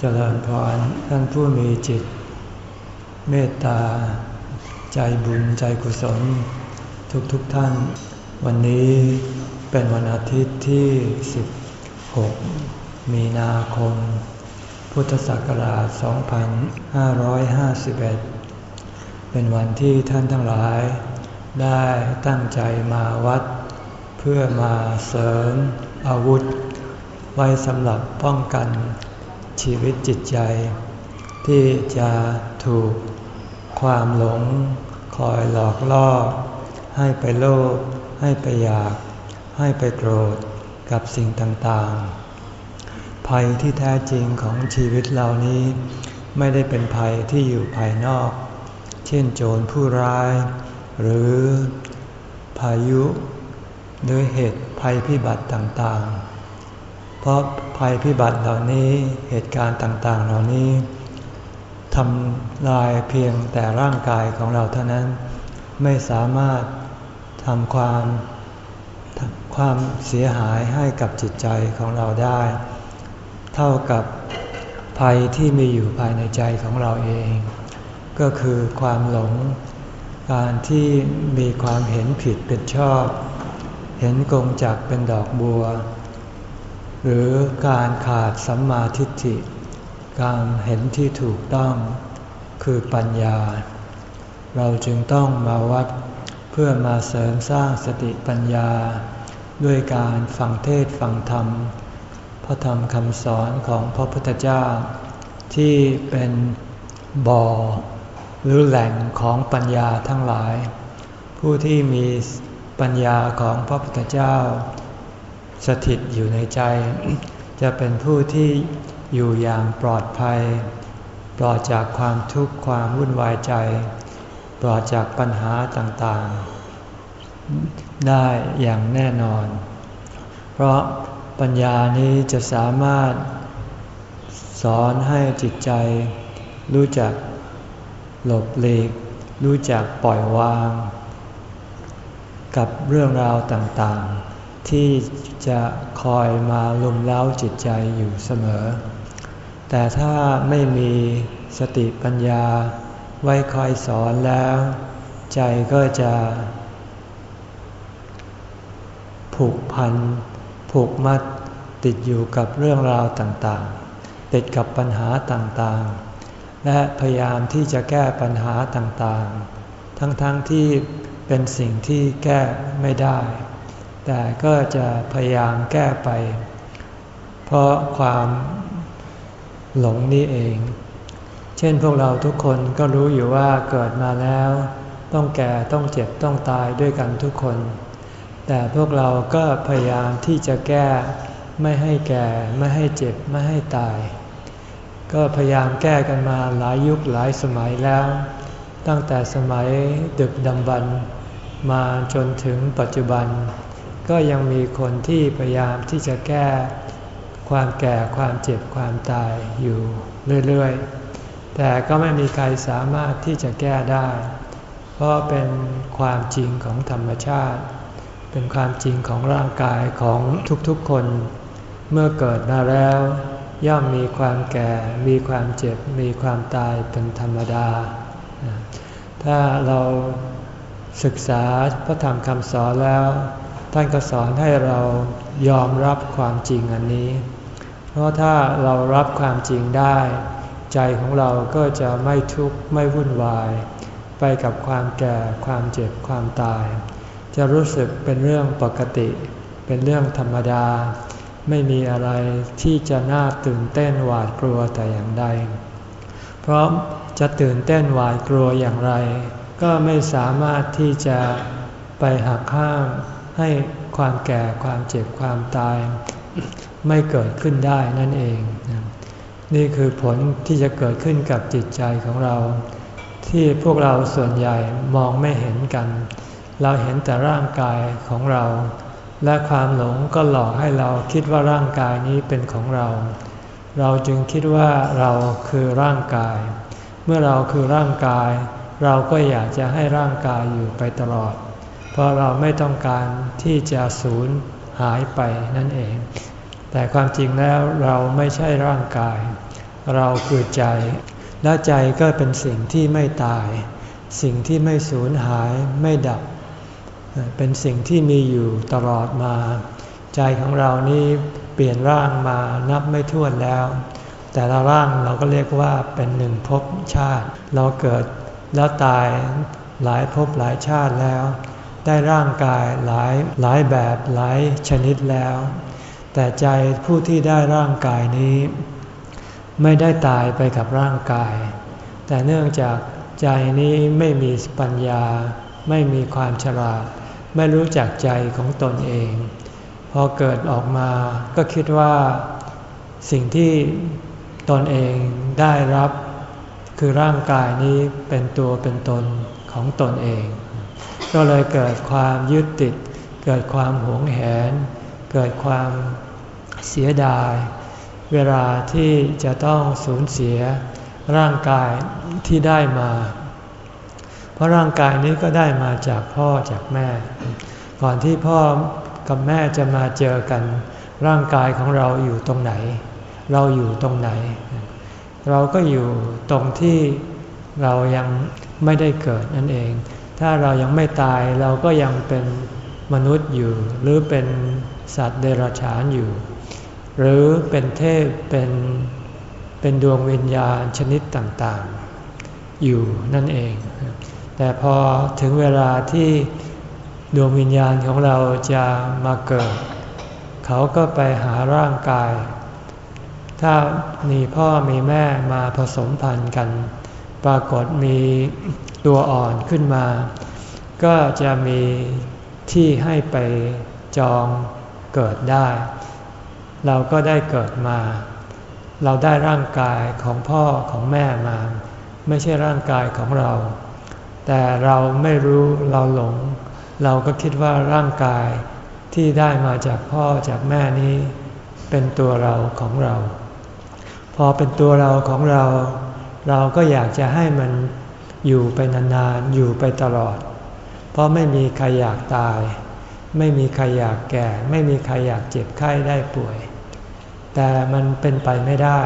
เจริญพรท่านผู้มีจิต เมตตา ใจบุญใจกุศล ทุกๆทท่าน วันนี้เป็นวันอาทิตย์ที่ 16 มีนาคม พุทธศักราช 2551 เป็นวันที่ท่านทั้งหลาย ได้ตั้งใจมาวัด เพื่อมาเสริมอาวุธ ไว้สำหรับป้องกัน ชีวิตจิตใจ ที่จะถูกความหลงคอยหลอกล่อ ให้ไปโลภให้ไปอยาก ให้ไปโกรธกับสิ่งต่างๆ ภัยที่แท้จริงของชีวิตเหล่านี้ ไม่ได้เป็นภัยที่อยู่ภายนอก เช่นโจรผู้ร้าย หรือพายุ หรือเหตุภัยพิบัติต่างๆ เพราะภัยพิบัติเหล่านี้เหตุการณ์ต่างๆ เหล่านี้ทำลายเพียงแต่ร่างกายของเราเท่านั้น ไม่สามารถทำความความเสียหายให้กับจิตใจของเราได้ เท่ากับภัยที่มีอยู่ภายในใจของเราเอง ก็คือความหลง การที่มีความเห็นผิดเป็นชอบ เห็นกงจักเป็นดอกบัว หรือการขาดสัมมาทิฏฐิ การเห็นที่ถูกต้องคือปัญญา เราจึงต้องมาวัดเพื่อมาเสริมสร้างสติปัญญา ด้วยการฟังเทศฟังธรรม พระธรรมคำสอนของพระพุทธเจ้า ที่เป็นบ่อหรือแหล่งของปัญญาทั้งหลาย ผู้ที่มีปัญญาของพระพุทธเจ้า สถิตอยู่ในใจ จะเป็นผู้ที่อยู่อย่างปลอดภัย ปลอดจากความทุกข์ความวุ่นวายใจ ปลอดจากปัญหาต่างๆ ได้อย่างแน่นอน เพราะปัญญานี้จะสามารถสอนให้จิตใจ รู้จักหลบหลีก รู้จักปล่อยวาง กับเรื่องราวต่างๆ ที่จะคอยมาลุมเล้าจิตใจอยู่เสมอ แต่ถ้าไม่มีสติปัญญาไว้คอยสอนแล้ว ใจก็จะ ผูกพัน ผูกมัดติดอยู่กับเรื่องราวต่างๆ ติดกับปัญหาต่างๆ และพยายามที่จะแก้ปัญหาต่างๆ ทั้งๆทที่เป็นสิ่งที่แก้ไม่ได้ แต่ก็จะพยายามแก้ไป เพราะความหลงนี่เอง เช่นพวกเราทุกคนก็รู้อยู่ว่าเกิดมาแล้ว ต้องแก่ต้องเจ็บต้องตายด้วยกันทุกคน แต่พวกเราก็พยายามที่จะแก้ไม่ให้แก่ไม่ให้เจ็บไม่ให้ตาย ก็พยายามแก้กันมาหลายยุคหลายสมัยแล้ว ตั้งแต่สมัยดึกดำบรรมาจนถึงปัจจุบัน ก็ยังมีคนที่พยายามที่จะแก้ความแก่ความเจ็บความตายอยู่เรื่อยๆ แต่ก็ไม่มีใครสามารถที่จะแก้ได้ เพราะเป็นความจริงของธรรมชาติ เป็นความจริงของร่างกายของทุกๆคน เมื่อเกิดมาแล้ว ย่อมมีความแก่ มีความเจ็บ มีความตายเป็นธรรมดา ถ้าเราศึกษาพระธรรมคำสอนแล้ว ท่านก็สอนให้เรายอมรับความจริงอันนี้ เพราะถ้าเรารับความจริงได้ ใจของเราก็จะไม่ทุกข์ไม่วุ่นวาย ไปกับความแก่ความเจ็บความตาย จะรู้สึกเป็นเรื่องปกติ เป็นเรื่องธรรมดา ไม่มีอะไรที่จะน่าตื่นเต้นหวาดกลัวแต่อย่างใด เพราะจะตื่นเต้นหวาดกลัวอย่างไร ก็ไม่สามารถที่จะไปหักข้าม ให้ความแก่ความเจ็บความตาย ไม่เกิดขึ้นได้นั่นเอง นี่คือผลที่จะเกิดขึ้นกับจิตใจของเรา ที่พวกเราส่วนใหญ่มองไม่เห็นกัน เราเห็นแต่ร่างกายของเรา และความหลงก็หลอกให้เราคิดว่าร่างกายนี้เป็นของเรา เราจึงคิดว่าเราคือร่างกาย เมื่อเราคือร่างกาย เราก็อยากจะให้ร่างกายอยู่ไปตลอด เพราะเราไม่ต้องการที่จะสูญหายไปนั่นเอง แต่ความจริงแล้วเราไม่ใช่ร่างกาย เราคือใจ และใจก็เป็นสิ่งที่ไม่ตาย สิ่งที่ไม่สูญหายไม่ดับ เป็นสิ่งที่มีอยู่ตลอดมา ใจของเรานี่เปลี่ยนร่างมานับไม่ถ้วนแล้ว แต่ละร่างเราก็เรียกว่าเป็นหนึ่งภพชาติ เราเกิดแล้วตายหลายภพหลายชาติแล้ว ได้ร่างกายหลายหลายแบบหลายชนิดแล้ว แต่ใจผู้ที่ได้ร่างกายนี้ ไม่ได้ตายไปกับร่างกาย แต่เนื่องจากใจนี้ไม่มีปัญญา ไม่มีความฉลาด ไม่รู้จักใจของตนเอง พอเกิดออกมาก็คิดว่าสิ่งที่ตนเองได้รับ คือร่างกายนี้เป็นตัวเป็นตนของตนเอง ก็เลยเกิดความยึดติด เกิดความหวงแหน เกิดความเสียดาย เวลาที่จะต้องสูญเสียร่างกายที่ได้มา เพราะร่างกายนี้ก็ได้มาจากพ่อจากแม่ ก่อนที่พ่อกับแม่จะมาเจอกัน ร่างกายของเราอยู่ตรงไหน เราอยู่ตรงไหน เราก็อยู่ตรงที่เรายังไม่ได้เกิดนั่นเอง ถ้าเรายังไม่ตายเราก็ยังเป็นมนุษย์อยู่ หรือเป็นสัตว์เดรัจฉานอยู่ หรือเป็นเทพเป็นเป็นดวงวิญญาณชนิดต่างๆ อยู่นั่นเอง แต่พอถึงเวลาที่ดวงวิญญาณของเราจะมาเกิด เขาก็ไปหาร่างกาย ถ้ามีพ่อมีแม่มาผสมพันธุ์กัน ปรากฏมี ตัวอ่อนขึ้นมา ก็จะมีที่ให้ไปจองเกิดได้ เราก็ได้เกิดมา เราได้ร่างกายของพ่อของแม่มา ไม่ใช่ร่างกายของเรา แต่เราไม่รู้เราหลง เราก็คิดว่าร่างกายที่ได้มาจากพ่อจากแม่นี้ เป็นตัวเราของเรา พอเป็นตัวเราของเรา เราก็อยากจะให้มัน อยู่ไปนานๆ อยู่ไปตลอด เพราะไม่มีใครอยากตาย ไม่มีใครอยากแก่ ไม่มีใครอยากเจ็บไข้ได้ป่วย แต่มันเป็นไปไม่ได้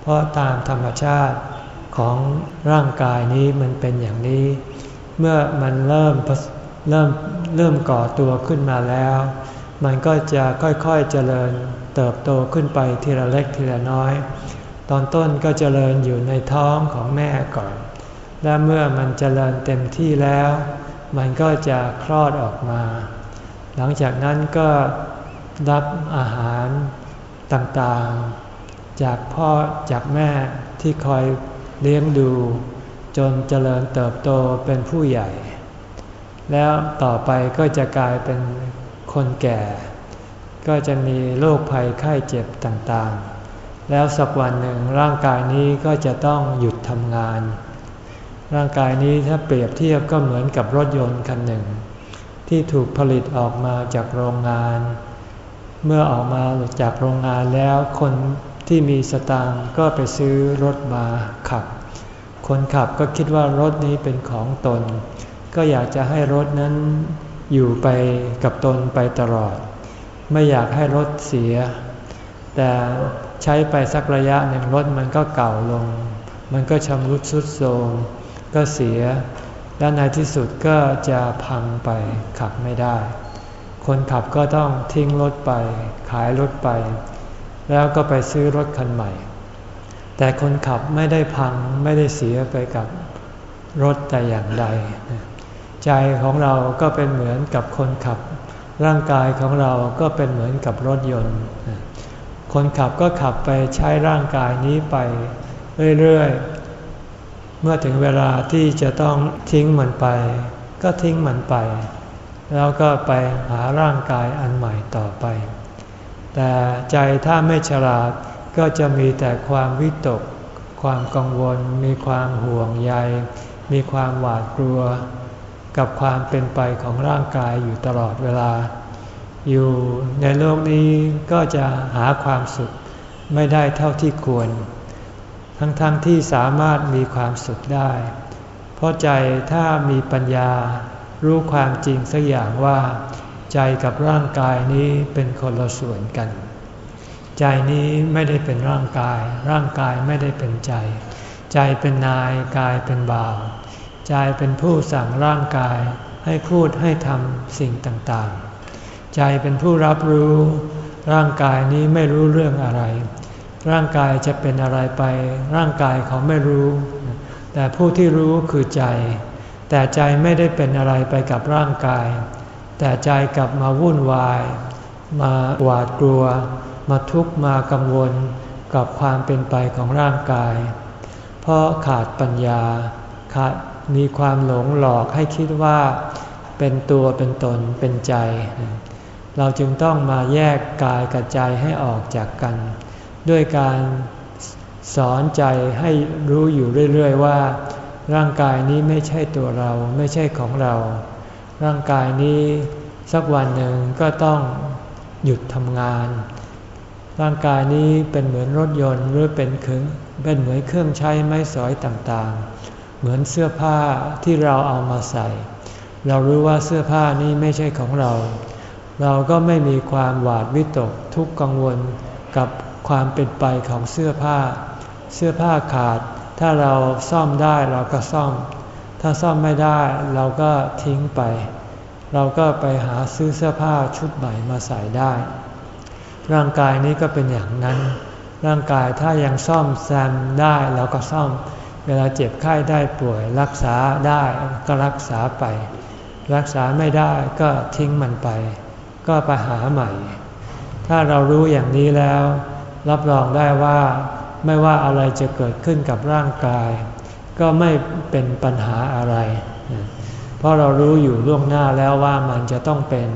เพราะตามธรรมชาติของร่างกายนี้มันเป็นอย่างนี้ เมื่อมันเริ่มเริ่มเริ่มก่อตัวขึ้นมาแล้ว มันก็จะค่อยๆเจริญเติบโตขึ้นไปทีละเล็กทีละน้อย ตอนต้นก็เจริญอยู่ในท้องของแม่ก่อน และเมื่อมันเจริญเต็มที่แล้ว มันก็จะคลอดออกมา หลังจากนั้นก็รับอาหารต่างๆ จากพ่อจากแม่ที่คอยเลี้ยงดู จนเจริญเติบโตเป็นผู้ใหญ่ แล้วต่อไปก็จะกลายเป็นคนแก่ ก็จะมีโรคภัยไข้เจ็บต่างๆ แล้วสักวันหนึ่งร่างกายนี้ก็จะต้องหยุดทำงาน ร่างกายนี้ถ้าเปรียบเทียบก็เหมือนกับรถยนต์คันหนึ่ง ที่ถูกผลิตออกมาจากโรงงาน เมื่อออกมาจากโรงงานแล้วคนที่มีสตางค์ก็ไปซื้อรถมาขับ คนขับก็คิดว่ารถนี้เป็นของตน ก็อยากจะให้รถนั้นอยู่ไปกับตนไปตลอด ไม่อยากให้รถเสีย แต่ใช้ไปสักระยะหนึ่งรถมันก็เก่าลง มันก็ชำรุดทรุดโทรม ก็เสีย และในที่สุดก็จะพังไปขับไม่ได้ คนขับก็ต้องทิ้งรถไป ขายรถไป แล้วก็ไปซื้อรถคันใหม่ แต่คนขับไม่ได้พังไม่ได้เสียไปกับรถแต่อย่างใด ใจของเราก็เป็นเหมือนกับคนขับ ร่างกายของเราก็เป็นเหมือนกับรถยนต์ คนขับก็ขับไปใช้ร่างกายนี้ไป เรื่อยๆ เมื่อถึงเวลาที่จะต้องทิ้งมันไป ก็ทิ้งมันไป แล้วก็ไปหาร่างกายอันใหม่ต่อไป แต่ใจถ้าไม่ฉลาดก็จะมีแต่ความวิตก ความกังวล มีความห่วงใย มีความหวาดกลัว กับความเป็นไปของร่างกายอยู่ตลอดเวลา อยู่ในโลกนี้ก็จะหาความสุขไม่ได้เท่าที่ควร ทั้งๆทที่สามารถมีความสุขได้ เพราะใจถ้ามีปัญญา รู้ความจริงสักอย่างว่า ใจกับร่างกายนี้เป็นคนละส่วนกันใจใจนี้ไม่ได้เป็นร่างกาย ร่างกายไม่ได้เป็นใจ ใจเป็นนายกายเป็นบ่าว ใจเป็นผู้สั่งร่างกายให้พูดให้ทำสิ่งต่างๆ ใจเป็นผู้รับรู้ ร่างกายนี้ไม่รู้เรื่องอะไร ร่างกายจะเป็นอะไรไป ร่างกายเขาไม่รู้ แต่ผู้ที่รู้คือใจ แต่ใจไม่ได้เป็นอะไรไปกับร่างกาย แต่ใจกลับมาวุ่นวาย มาหวาดกลัว มาทุกข์มากังวลกับความเป็นไปของร่างกาย เพราะขาดปัญญา ขาดมีความหลงหลอกให้คิดว่าเป็นตัวเป็นตนเป็นใจ เราจึงต้องมาแยกกายกับใจให้ออกจากกัน ด้วยการสอนใจให้รู้อยู่เรื่อยๆว่า ร่างกายนี้ไม่ใช่ตัวเราไม่ใช่ของเรา ร่างกายนี้สักวันหนึ่งก็ต้องหยุดทำงาน ร่างกายนี้เป็นเหมือนรถยนต์หรือเป็นเครื่องเป็นเหมือนเครื่องใช้ไม้สอยต่างๆ เหมือนเสื้อผ้าที่เราเอามาใส่ เรารู้ว่าเสื้อผ้านี้ไม่ใช่ของเรา เราก็ไม่มีความหวาดวิตกทุกข์กังวลกับ ความเป็นไปของเสื้อผ้า เสื้อผ้าขาด ถ้าเราซ่อมได้เราก็ซ่อม ถ้าซ่อมไม่ได้เราก็ทิ้งไป เราก็ไปหาซื้อเสื้อผ้าชุดใหม่มาใส่ได้ ร่างกายนี้ก็เป็นอย่างนั้น ร่างกายถ้ายังซ่อมแซมได้เราก็ซ่อม เวลาเจ็บไข้ได้ป่วยรักษาได้ก็รักษาไป รักษาไม่ได้ก็ทิ้งมันไป ก็ไปหาใหม่ถ้าเรารู้อย่างนี้แล้ว รับรองได้ว่าไม่ว่าอะไรจะเกิดขึ้นกับร่างกาย ก็ไม่เป็นปัญหาอะไร เพราะเรารู้อยู่ล่วงหน้าแล้วว่ามันจะต้องเป็น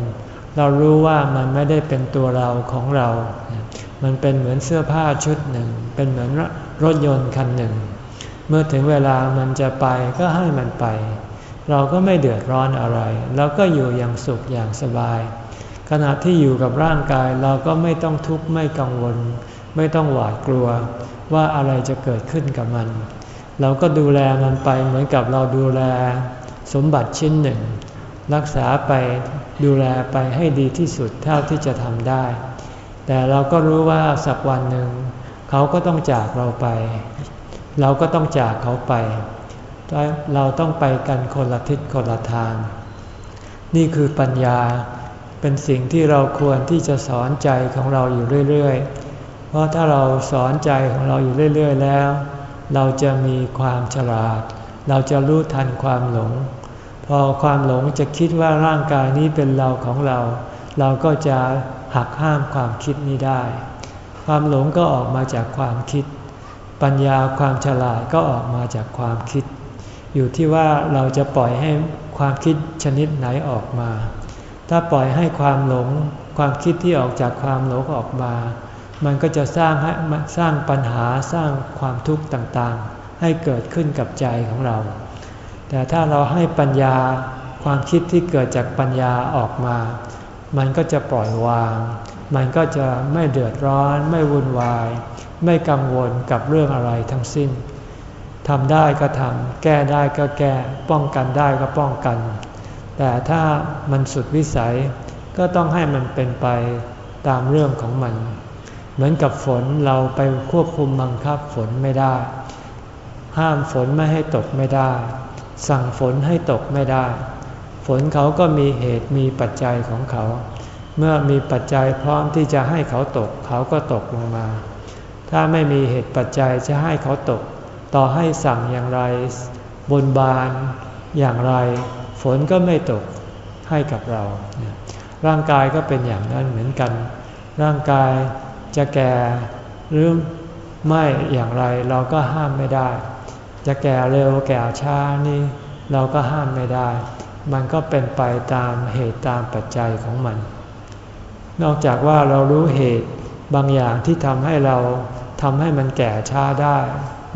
เรารู้ว่ามันไม่ได้เป็นตัวเราของเรา มันเป็นเหมือนเสื้อผ้าชุดหนึ่ง เป็นเหมือนรถยนต์คันหนึ่ง เมื่อถึงเวลามันจะไปก็ให้มันไป เราก็ไม่เดือดร้อนอะไรเราก็อยู่อย่างสุขอย่างสบาย ขณะที่อยู่กับร่างกายเราก็ไม่ต้องทุกข์ไม่กังวล ไม่ต้องหวาดกลัวว่าอะไรจะเกิดขึ้นกับมัน เราก็ดูแลมันไปเหมือนกับเราดูแลสมบัติชิ้นหนึ่ง รักษาไปดูแลไปให้ดีที่สุดเท่าที่จะทำได้ แต่เราก็รู้ว่าสักวันหนึ่ง เขาก็ต้องจากเราไป เราก็ต้องจากเขาไป เราต้องไปกันคนละทิศคนละทาง นี่คือปัญญาเป็นสิ่งที่เราควรที่จะสอนใจของเราอยู่เรื่อยๆ ราะถ้าเราสอนใจของเราอยู่เรื่อยๆแล้ว เราจะมีความฉลาด เราจะรู้ทันความหลง พอความหลงจะคิดว่าร่างกายนี้เป็นเราของเรา เราก็จะหักห้ามความคิดนี้ได้ ความหลงก็ออกมาจากความคิด ปัญญาความฉลาดก็ออกมาจากความคิด อยู่ที่ว่าเราจะปล่อยให้ความคิดชนิดไหนออกมา ถ้าปล่อยให้ความหลง ความคิดที่ออกจากความหลงออกมา มันก็จะสร้างให้สร้างปัญหาสร้างความทุกข์ต่างๆ ให้เกิดขึ้นกับใจของเรา แต่ถ้าเราให้ปัญญาความคิดที่เกิดจากปัญญาออกมา มันก็จะปล่อยวาง มันก็จะไม่เดือดร้อน ไม่วุ่นวาย ไม่กังวลกับเรื่องอะไรทั้งสิ้นทำได้ก็ทำแก้ได้ก็แก้ ป้องกันได้ก็ป้องกัน แต่ถ้ามันสุดวิสัยก็ต้องให้มันเป็นไปตามเรื่องของมัน เหมือนกับฝนเราไปควบคุมบังคับฝนไม่ได้ ห้ามฝนไม่ให้ตกไม่ได้ สั่งฝนให้ตกไม่ได้ ฝนเขาก็มีเหตุมีปัจจัยของเขา เมื่อมีปัจจัยพร้อมที่จะให้เขาตก เขาก็ตกลงมา ถ้าไม่มีเหตุปัจจัยจะให้เขาตก ต่อให้สั่งอย่างไร บนบานอย่างไร ฝนก็ไม่ตกให้กับเรา ร่างกายก็เป็นอย่างนั้นเหมือนกัน ร่างกาย จะแก่หรือไม่อย่างไรเราก็ห้ามไม่ได้ จะแก่เร็วแก่ช้านี่เราก็ห้ามไม่ได้ มันก็เป็นไปตามเหตุตามปัจจัยของมัน นอกจากว่าเรารู้เหตุบางอย่างที่ทำให้เราทำให้มันแก่ช้าได้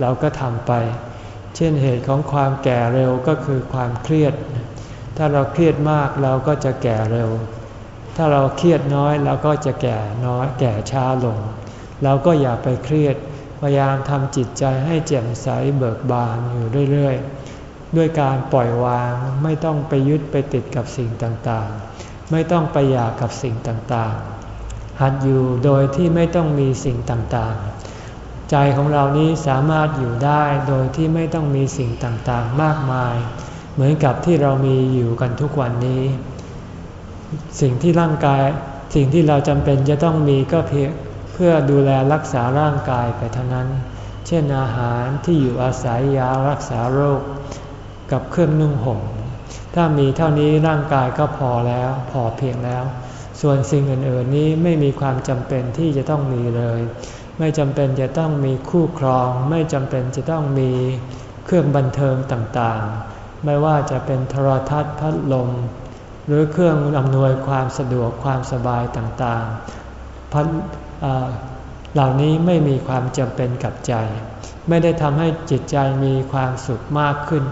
เราก็ทำไป เช่นเหตุของความแก่เร็วก็คือความเครียด ถ้าเราเครียดมากเราก็จะแก่เร็ว ถ้าเราเครียดน้อยเราก็จะแก่น้อยแก่ช้าลง เราก็อย่าไปเครียด พยายามทำจิตใจให้แจ่มใสเบิกบานอยู่เรื่อยๆ ด้วยการปล่อยวางไม่ต้องไปยึดไปติดกับสิ่งต่างๆ ไม่ต้องไปอยากกับสิ่งต่างๆ หัดอยู่โดยที่ไม่ต้องมีสิ่งต่างๆ ใจของเรานี้สามารถอยู่ได้โดยที่ไม่ต้องมีสิ่งต่างๆ มากมาย เหมือนกับที่เรามีอยู่กันทุกวันนี้ สิ่งที่ร่างกาย สิ่งที่เราจำเป็นจะต้องมีก็เพียงเพื่อดูแลรักษาร่างกายไปเท่านั้น เช่นอาหารที่อยู่อาศัยยารักษาโรค กับเครื่องนุ่งห่ม ถ้ามีเท่านี้ร่างกายก็พอแล้วพอเพียงแล้ว ส่วนสิ่งอื่นๆนี้ไม่มีความจำเป็นที่จะต้องมีเลย ไม่จำเป็นจะต้องมีคู่ครอง ไม่จำเป็นจะต้องมีเครื่องบันเทิงต่างๆ ไม่ว่าจะเป็นโทรทัศน์พัดลม หรือเครื่องอำนวยความสะดวกความสบายต่างๆพัดเหล่านี้ไม่มีความจำเป็นกับใจ ไม่ได้ทำให้จิตใจมีความสุขมากขึ้น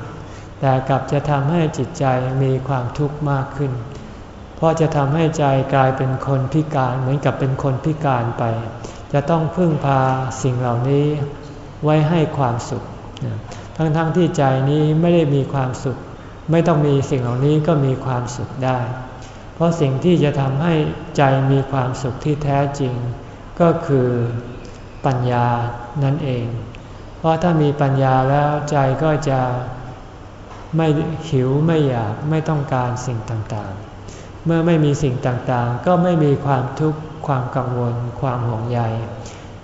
แต่กลับจะทำให้จิตใจมีความทุกข์มากขึ้น เพราะจะทำให้ใจกลายเป็นคนพิการเหมือนกับเป็นคนพิการไป จะต้องพึ่งพาสิ่งเหล่านี้ไว้ให้ความสุข ทั้งๆทที่ใจนี้ไม่ได้มีความสุข ไม่ต้องมีสิ่งเหล่านี้ก็มีความสุขได้ เพราะสิ่งที่จะทำให้ใจมีความสุขที่แท้จริง ก็คือปัญญานั่นเอง เพราะถ้ามีปัญญาแล้วใจก็จะไม่หิวไม่อยากไม่ต้องการสิ่งต่างๆ เมื่อไม่มีสิ่งต่างๆ ก็ไม่มีความทุกข์ความกังวล ความห่วงใย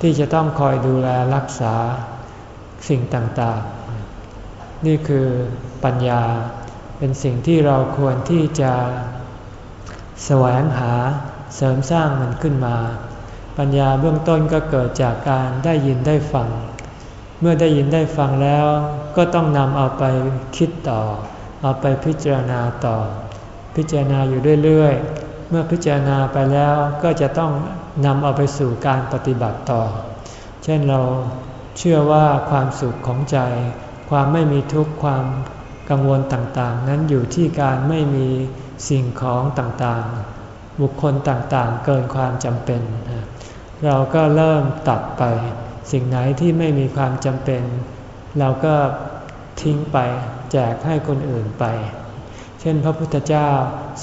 ที่จะต้องคอยดูแลรักษาสิ่งต่างๆ นี่คือปัญญา เป็นสิ่งที่เราควรที่จะแสวงหาเสริมสร้างมันขึ้นมา ปัญญาเบื้องต้นก็เกิดจากการได้ยินได้ฟัง เมื่อได้ยินได้ฟังแล้วก็ต้องนำเอาไปคิดต่อ เอาไปพิจารณาต่อ พิจารณาอยู่เรื่อยๆ เมื่อพิจารณาไปแล้วก็จะต้องนำเอาไปสู่การปฏิบัติต่อ เช่นเราเชื่อว่าความสุขของใจ ความไม่มีทุกข์ความ กังวลต่างๆ นั้นอยู่ที่การไม่มีสิ่งของต่างๆ บุคคลต่างๆ เกินความจำเป็น เราก็เริ่มตัดไป สิ่งไหนที่ไม่มีความจำเป็น เราก็ทิ้งไปแจกให้คนอื่นไป เช่นพระพุทธเจ้า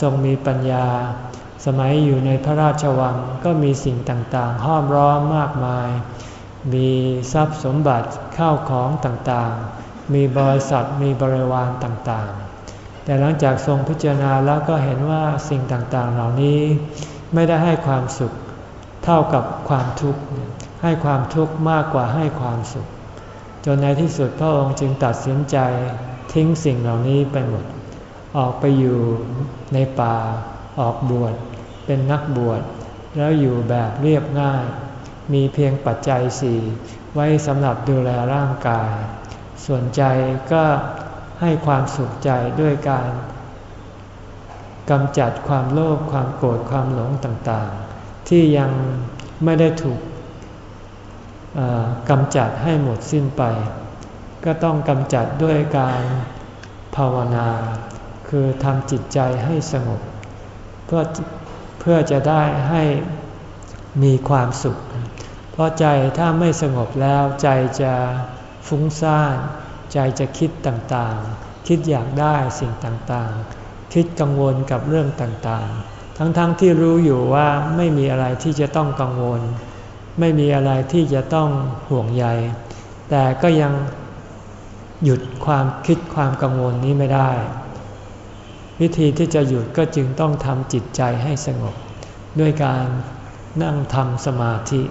ทรงมีปัญญา สมัยอยู่ในพระราชวังก็มีสิ่งต่างๆ ห้อมร้อมมากมาย มีทรัพย์สมบัติข้าวของต่างๆ มีบริษัทมีบริวารต่างๆ แต่หลังจากทรงพิจารณาแล้วก็เห็นว่าสิ่งต่างๆ เหล่านี้ไม่ได้ให้ความสุขเท่ากับความทุกข์ ให้ความทุกข์มากกว่าให้ความสุข จนในที่สุดพระองค์จึงตัดสินใจทิ้งสิ่งเหล่านี้ไปหมด ออกไปอยู่ในป่า ออกบวช เป็นนักบวช แล้วอยู่แบบเรียบง่าย มีเพียงปัจจัยสี่ไว้สำหรับดูแลร่างกาย ส่วนใจก็ให้ความสุขใจด้วยการกำจัดความโลภความโกรธความหลงต่างๆ ที่ยังไม่ได้ถูกกำจัดให้หมดสิ้นไป ก็ต้องกำจัดด้วยการภาวนา คือทำจิตใจให้สงบ เพื่อเพื่อจะได้ให้มีความสุข เพราะใจถ้าไม่สงบแล้วใจจะ ฟุ้งซ่าน ใจจะคิดต่างๆ คิดอยากได้สิ่งต่างๆ คิดกังวลกับเรื่องต่างๆ ทั้งๆทที่รู้อยู่ว่าไม่มีอะไรที่จะต้องกังวล ไม่มีอะไรที่จะต้องห่วงใย แต่ก็ยังหยุดความคิดความกังวลนี้ไม่ได้ วิธีที่จะหยุดก็จึงต้องทำจิตใจให้สงบ ด้วยการนั่งทำสมาธิ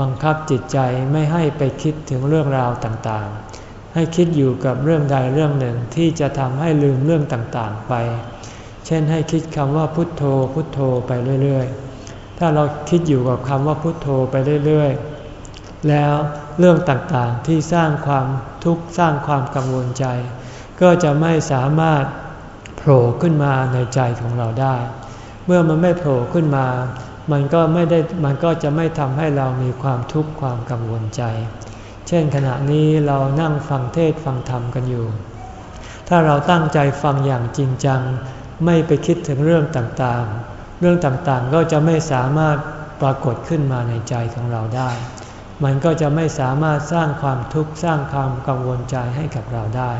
บังคับจิตใจไม่ให้ไปคิดถึงเรื่องราวต่างๆ ให้คิดอยู่กับเรื่องใดเรื่องหนึ่งที่จะทำให้ลืมเรื่องต่างๆไป เช่นให้คิดคำว่าพุทโธพุทโธไปเรื่อยๆ ถ้าเราคิดอยู่กับคำว่าพุทโธไปเรื่อยๆ แล้วเรื่องต่างๆที่สร้างความทุกข์สร้างความกังวลใจ ก็จะไม่สามารถโผล่ขึ้นมาในใจของเราได้ เมื่อมันไม่โผล่ขึ้นมา มันก็ไม่ได้มันก็จะไม่ทำให้เรามีความทุกข์ความกังวลใจ เช่นขณะนี้เรานั่งฟังเทศฟังธรรมกันอยู่ ถ้าเราตั้งใจฟังอย่างจริงจัง ไม่ไปคิดถึงเรื่องต่างๆ เรื่องต่างๆก็จะไม่สามารถปรากฏขึ้นมาในใจของเราได้ มันก็จะไม่สามารถสร้างความทุกข์สร้างความกังวลใจให้กับเราได้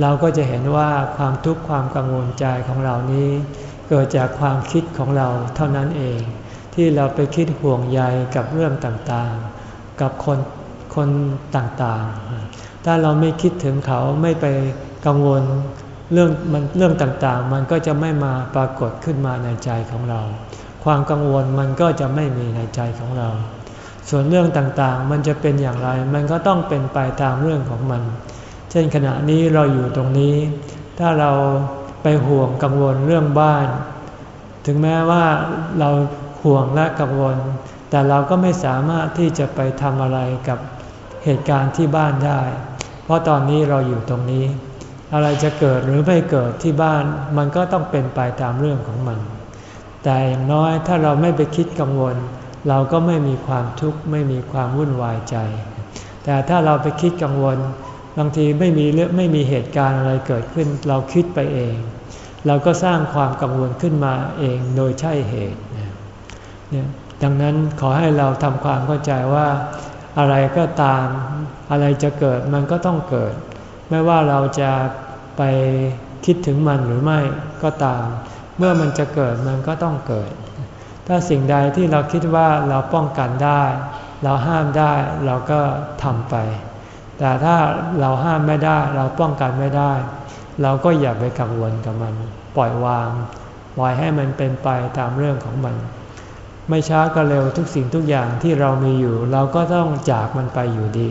เราก็จะเห็นว่าความทุกข์ความกังวลใจของเรานี้ เกิดจากความคิดของเราเท่านั้นเอง ที่เราไปคิดห่วงใยกับเรื่องต่างๆ กับคนคนต่างๆ ถ้าเราไม่คิดถึงเขาไม่ไปกังวลเรื่องมันเรื่องต่างๆ มันก็จะไม่มาปรากฏขึ้นมาในใจของเรา ความกังวลมันก็จะไม่มีในใจของเรา ส่วนเรื่องต่างๆ มันจะเป็นอย่างไร มันก็ต้องเป็นไปตามเรื่องของมัน เช่นขณะนี้เราอยู่ตรงนี้ ถ้าเราไปห่วงกังวลเรื่องบ้าน ถึงแม้ว่าเรา ห่วงและกังวล แต่เราก็ไม่สามารถที่จะไปทำอะไรกับเหตุการณ์ที่บ้านได้ เพราะตอนนี้เราอยู่ตรงนี้ อะไรจะเกิดหรือไม่เกิดที่บ้าน มันก็ต้องเป็นไปตามเรื่องของมัน แต่อย่างน้อยถ้าเราไม่ไปคิดกังวล เราก็ไม่มีความทุกข์ไม่มีความวุ่นวายใจ แต่ถ้าเราไปคิดกังวล บางทีไม่มีเรื่องไม่มีเหตุการณ์อะไรเกิดขึ้น เราคิดไปเอง เราก็สร้างความกังวลขึ้นมาเองโดยใช่เหตุ ดังนั้นขอให้เราทำความเข้าใจว่าอะไรก็ตาม อะไรจะเกิดมันก็ต้องเกิด ไม่ว่าเราจะไปคิดถึงมันหรือไม่ก็ตาม เมื่อมันจะเกิดมันก็ต้องเกิด ถ้าสิ่งใดที่เราคิดว่าเราป้องกันได้ เราห้ามได้เราก็ทำไป แต่ถ้าเราห้ามไม่ได้เราป้องกันไม่ได้ เราก็อย่าไปกังวลกับมัน ปล่อยวาง ปล่อยให้มันเป็นไปตามเรื่องของมัน ไม่ช้าก็เร็วทุกสิ่งทุกอย่างที่เรามีอยู่ เราก็ต้องจากมันไปอยู่ดี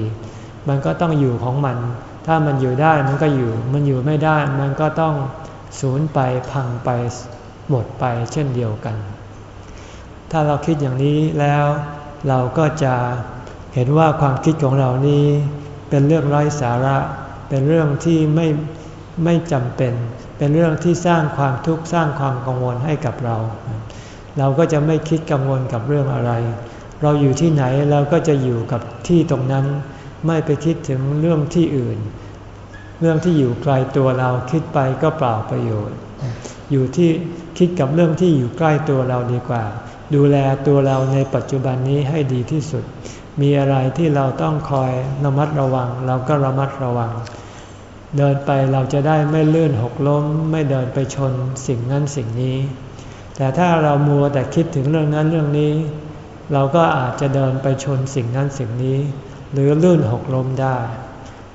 มันก็ต้องอยู่ของมัน ถ้ามันอยู่ได้มันก็อยู่ มันอยู่ไม่ได้มันก็ต้องสูญไปพังไปหมดไปเช่นเดียวกัน ถ้าเราคิดอย่างนี้แล้วเราก็จะเห็นว่าความคิดของเรานี้เป็นเรื่องไร้สาระ เป็นเรื่องที่ไม่ไม่จำเป็น เป็นเรื่องที่สร้างความทุกข์สร้างความกังวลให้กับเรา เราก็จะไม่คิดกังวลกับเรื่องอะไร เราอยู่ที่ไหนเราก็จะอยู่กับที่ตรงนั้น ไม่ไปคิดถึงเรื่องที่อื่น เรื่องที่อยู่ไกลตัวเราคิดไปก็เปล่าประโยชน์ อยู่ที่คิดกับเรื่องที่อยู่ใกล้ตัวเราดีกว่า ดูแลตัวเราในปัจจุบันนี้ให้ดีที่สุด มีอะไรที่เราต้องคอยระมัดระวัง เราก็ระมัดระวัง เดินไปเราจะได้ไม่เลื่อนหกล้ม ไม่เดินไปชนสิ่งนั้นสิ่งนี้ แต่ถ้าเรามัวแต่คิดถึงเรื่องนั้นเรื่องนี้ เราก็อาจจะเดินไปชนสิ่งนั้นสิ่งนี้ หรือลื่นหกล้มได้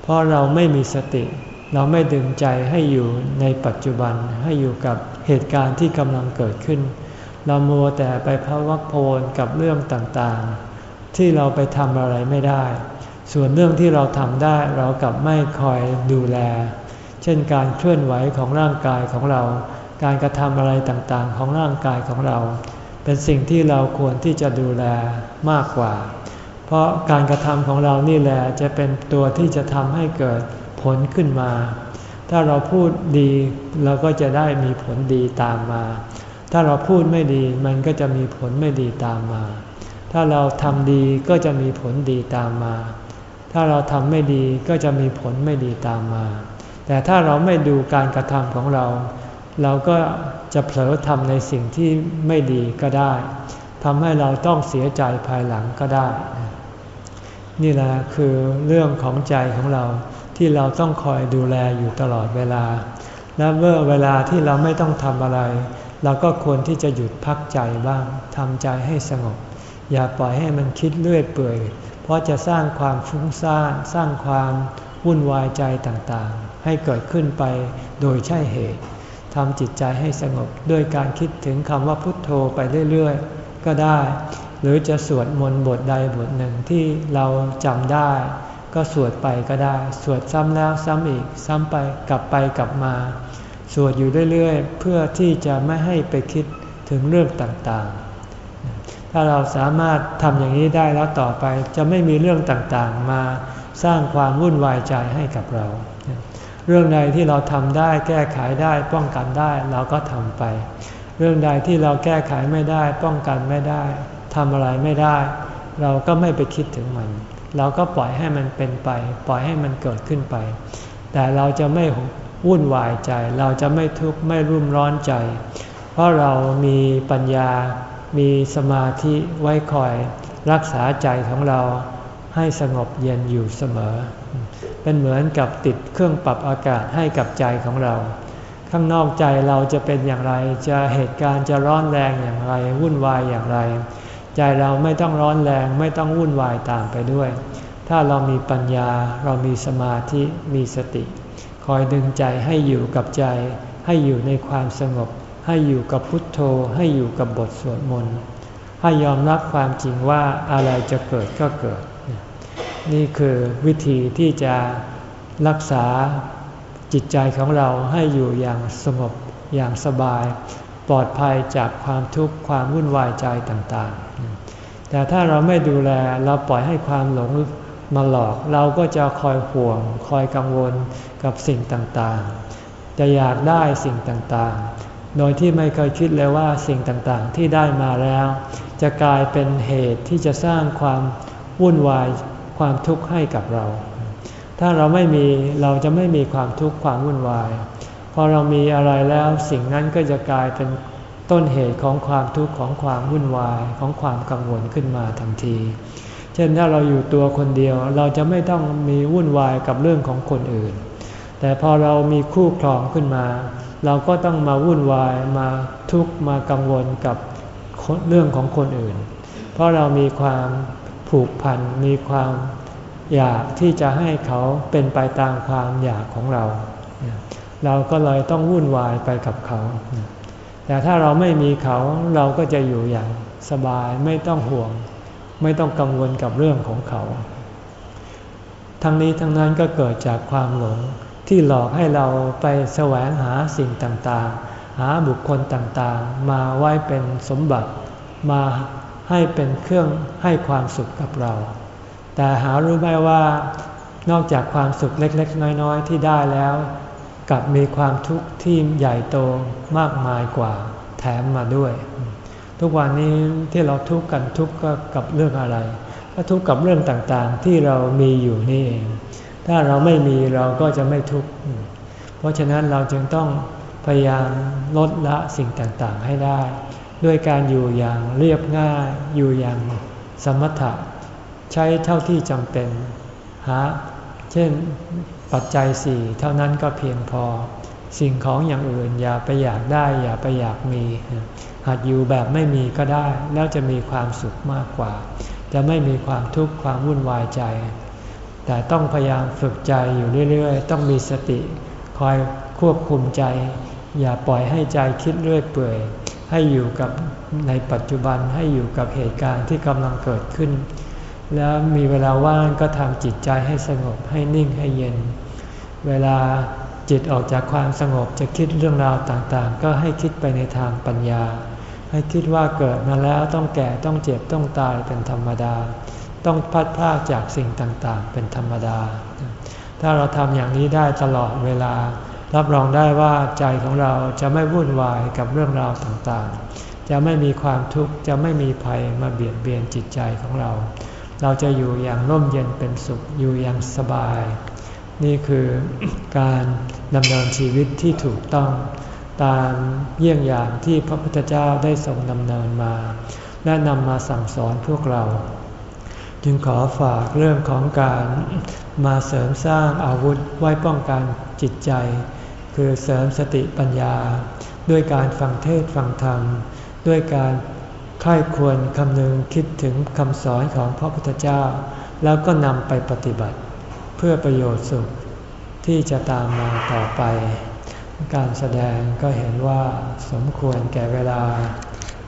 เพราะเราไม่มีสติ เราไม่ดึงใจให้อยู่ในปัจจุบันให้อยู่กับเหตุการณ์ที่กำลังเกิดขึ้น เรามัวแต่ไปพวักโพลกับเรื่องต่างๆ ที่เราไปทำอะไรไม่ได้ ส่วนเรื่องที่เราทำได้เรากลับไม่คอยดูแล เช่นการเคลื่อนไหวของร่างกายของเรา การกระทำอะไรต่างๆ ของร่างกายของเรา เป็นสิ่งที่เราควรที่จะดูแลมากกว่า เพราะการกระทำของเรานี่แหละจะเป็นตัวที่จะทำให้เกิดผลขึ้นมา ถ้าเราพูดดีเราก็จะได้มีผลดีตามมา ถ้าเราพูดไม่ดีมันก็จะมีผลไม่ดีตามมา ถ้าเราทำดีก็จะมีผลดีตามมา ถ้าเราทำไม่ดีก็จะมีผลไม่ดีตามมา แต่ถ้าเราไม่ดูการกระทำของเรา เราก็จะเผลอทำในสิ่งที่ไม่ดีก็ได้ทำให้เราต้องเสียใจภายหลังก็ได้ นี่แหละคือเรื่องของใจของเราที่เราต้องคอยดูแลอยู่ตลอดเวลา และเมื่อเวลาที่เราไม่ต้องทำอะไร เราก็ควรที่จะหยุดพักใจบ้างทำใจให้สงบ อย่าปล่อยให้มันคิดเลื่อยเปื่อย เพราะจะสร้างความฟุ้งซ่านสร้างความวุ่นวายใจต่างๆ ให้เกิดขึ้นไปโดยใช่เหตุ ทำจิตใจให้สงบด้วยการคิดถึงคำว่าพุทโธไปเรื่อยๆ ก็ได้ หรือจะสวดมนต์บทใดบทหนึ่งที่เราจำได้ ก็สวดไปก็ได้ สวดซ้ำแล้วซ้ำอีกซ้ำไปกลับไปกลับมา สวดอยู่เรื่อยๆ เพื่อที่จะไม่ให้ไปคิดถึงเรื่องต่างๆ ถ้าเราสามารถทำอย่างนี้ได้แล้วต่อไปจะไม่มีเรื่องต่างๆ มาสร้างความวุ่นวายใจให้กับเรา เรื่องใดที่เราทำได้แก้ไขได้ป้องกันได้เราก็ทำไป เรื่องใดที่เราแก้ไขไม่ได้ป้องกันไม่ได้ทำอะไรไม่ได้ เราก็ไม่ไปคิดถึงมัน เราก็ปล่อยให้มันเป็นไป ปล่อยให้มันเกิดขึ้นไป แต่เราจะไม่วุ่นวายใจ เราจะไม่ทุกข์ไม่รุ่มร้อนใจ เพราะเรามีปัญญา มีสมาธิไว้คอย รักษาใจของเราให้สงบเย็นอยู่เสมอ เป็นเหมือนกับติดเครื่องปรับอากาศให้กับใจของเรา ข้างนอกใจเราจะเป็นอย่างไร จะเหตุการณ์จะร้อนแรงอย่างไร วุ่นวายอย่างไร ใจเราไม่ต้องร้อนแรงไม่ต้องวุ่นวายตามไปด้วย ถ้าเรามีปัญญาเรามีสมาธิมีสติ คอยดึงใจให้อยู่กับใจ ให้อยู่ในความสงบ ให้อยู่กับพุทโธ ให้อยู่กับบทสวดมนต์ให้ยอมรับความจริงว่าอะไรจะเกิดก็เกิด นี่คือวิธีที่จะรักษาจิตใจของเราให้อยู่อย่างสงบอย่างสบาย ปลอดภัยจากความทุกข์ความวุ่นวายใจต่างๆ แต่ถ้าเราไม่ดูแลเราปล่อยให้ความหลงมาหลอกเราก็จะคอยห่วง คอยกังวลกับสิ่งต่างๆ จะอยากได้สิ่งต่างๆ โดยที่ไม่เคยคิดเลยว่าสิ่งต่างๆ ที่ได้มาแล้ว จะกลายเป็นเหตุที่จะสร้างความวุ่นวาย ความทุกข์ให้กับเรา ถ้าเราไม่มีเราจะไม่มีความทุกข์ความวุ่นวาย พอเรามีอะไรแล้วสิ่งนั้นก็จะกลายเป็นต้นเหตุของความทุกข์ของความวุ่นวายของความกังวลขึ้นมาทันที เช่นถ้าเราอยู่ตัวคนเดียวเราจะไม่ต้องมีวุ่นวายกับเรื่องของคนอื่น แต่พอเรามีคู่ครองขึ้นมา เราก็ต้องมาวุ่นวายมาทุกข์มากังวลกับเรื่องของคนอื่น เพราะเรามีความ ผูกพันมีความอยากที่จะให้เขาเป็นไปตามความอยากของเรา เราก็เลยต้องวุ่นวายไปกับเขา แต่ถ้าเราไม่มีเขาเราก็จะอยู่อย่างสบายไม่ต้องห่วง ไม่ต้องกังวลกับเรื่องของเขา ทั้งนี้ทั้งนั้นก็เกิดจากความหลงที่หลอกให้เราไปแสวงหาสิ่งต่างๆ หาบุคคลต่างๆ มาไว้เป็นสมบัติ มา ให้เป็นเครื่องให้ความสุขกับเรา แต่หารู้ไหมว่านอกจากความสุขเล็กๆ น้อยๆ ที่ได้แล้วกับมีความทุกข์ที่ใหญ่โตมากมายกว่าแถมมาด้วย ทุกวันนี้ที่เราทุกข์กันทุกข์ก็กับเรื่องอะไรก็ทุกข์กับเรื่องต่างๆ ที่เรามีอยู่นี่เอง ถ้าเราไม่มีเราก็จะไม่ทุกข์เพราะฉะนั้นเราจึงต้องพยายามลดละสิ่งต่างๆให้ได้ ด้วยการอยู่อย่างเรียบง่ายอยู่อย่างสมถะ ใช้เท่าที่จำเป็นหาเช่นปัจจัยสี่เท่านั้นก็เพียงพอ สิ่งของอย่างอื่นอย่าไปอยากได้ อย่าไปอยากมีหัดอยู่แบบไม่มีก็ได้ แล้วจะมีความสุขมากกว่า จะไม่มีความทุกข์ความวุ่นวายใจ แต่ต้องพยายามฝึกใจอยู่เรื่อยๆ ต้องมีสติ คอยควบคุมใจ อย่าปล่อยให้ใจคิดเรื่อยเปื่อย ให้อยู่กับในปัจจุบันให้อยู่กับเหตุการณ์ที่กำลังเกิดขึ้น แล้วมีเวลาว่างก็ทำจิตใจให้สงบให้นิ่งให้เย็น เวลาจิตออกจากความสงบจะคิดเรื่องราวต่างๆ ก็ให้คิดไปในทางปัญญา ให้คิดว่าเกิดมาแล้วต้องแก่ต้องเจ็บต้องตายเป็นธรรมดา ต้องพัดพลาดจากสิ่งต่างๆ เป็นธรรมดา ถ้าเราทำอย่างนี้ได้ตลอดเวลา รับรองได้ว่าใจของเราจะไม่วุ่นวายกับเรื่องราวต่างๆ จะไม่มีความทุกข์จะไม่มีภัยมาเบียดเบียนจิตใจของเรา เราจะอยู่อย่างร่มเย็นเป็นสุขอยู่อย่างสบาย นี่คือการดำเนินชีวิตที่ถูกต้อง ตามเยี่ยงอย่างที่พระพุทธเจ้าได้ทรงดำเนินมา และนำมาสั่งสอนพวกเรา จึงขอฝากเรื่องของการมาเสริมสร้างอาวุธไว้ป้องกันจิตใจ คือเสริมสติปัญญา ด้วยการฟังเทศฟังธรรม ด้วยการค่ายควรคำนึงคิดถึงคำสอนของพระพุทธเจ้า แล้วก็นำไปปฏิบัติ เพื่อประโยชน์สุขที่จะตามมาต่อไป การแสดงก็เห็นว่าสมควรแก่เวลา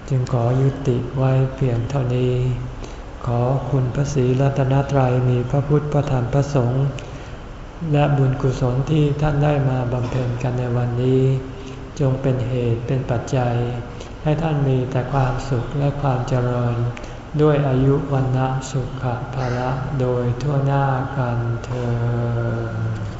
จึงขอยุติไว้เพียงเท่านี้ ขอคุณพระศรีรัตนตรัยมีพระพุทธพระธรรมพระสงฆ์ และบุญกุศลที่ท่านได้มาบำเพ็ญกันในวันนี้ จงเป็นเหตุเป็นปัจจัย ให้ท่านมีแต่ความสุขและความเจริญ ด้วยอายุวันนะสุขภาละโดยทั่วหน้ากันเธอ